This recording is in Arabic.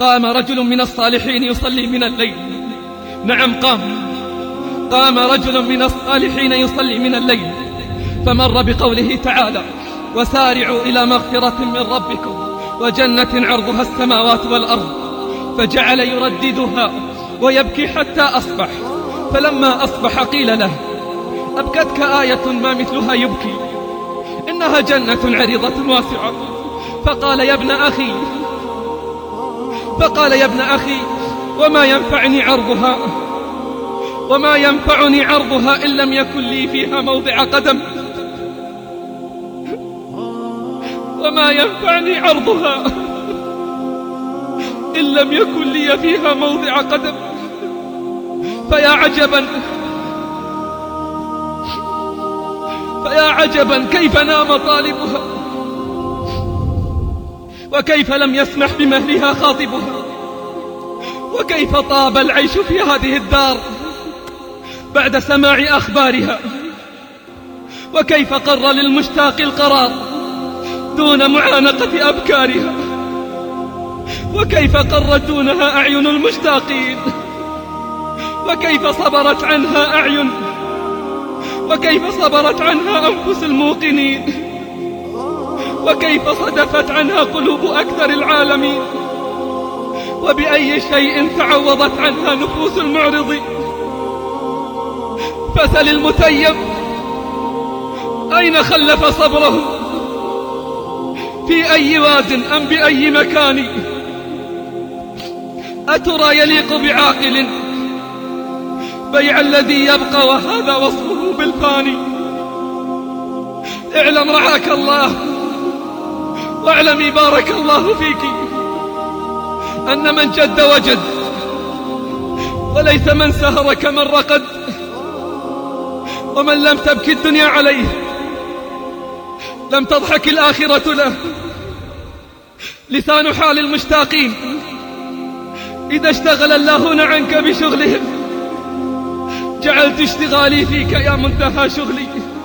قام رجل من الصالحين يصلي من الليل. نعم قام. قام رجل من الصالحين يصلي من الليل. فمر بقوله تعالى وسارعوا إلى مغفرة من ربكم وجنة عرضها السماوات والأرض فجعل يرددها ويبكي حتى أصبح. فلما أصبح قيل له أبكتك آية ما مثلها يبكي. إنها جنة عريضة واسعة. فقال يا ابن أخي فقال يا ابن أخي وما ينفعني عرضها وما ينفعني عرضها إن لم يكن لي فيها موضع قدم. وما ينفعني عرضها إن لم يكن لي فيها موضع قدم. فيا عجبا فيا عجبا كيف نام طالبها؟ وكيف لم يسمح بمهلها خاطبها وكيف طاب العيش في هذه الدار بعد سماع أخبارها؟ وكيف قر للمشتاق القرار دون معانقة أبكارها؟ وكيف قرت دونها أعين المشتاقين؟ وكيف صبرت عنها أعين؟ وكيف صبرت عنها أنفس الموقنين؟ وكيف صدفت عنها قلوب أكثر العالمين؟ وبأي شيء تعوضت عنها نفوس المعرضين فسل المتيم أين خلف صبره؟ في أي واد أم بأي مكان؟ أترى يليق بعاقل؟ بيع الذي يبقى وهذا وصفه بالفاني. اعلم رعاك الله. واعلمي بارك الله فيك أن من جد وجد وليس من سهر كمن رقد ومن لم تبكي الدنيا عليه لم تضحك الآخرة له. لسان حال المشتاقين إذا اشتغل اللهون عنك بشغلهم جعلت اشتغالي فيك يا منتهى شغلي.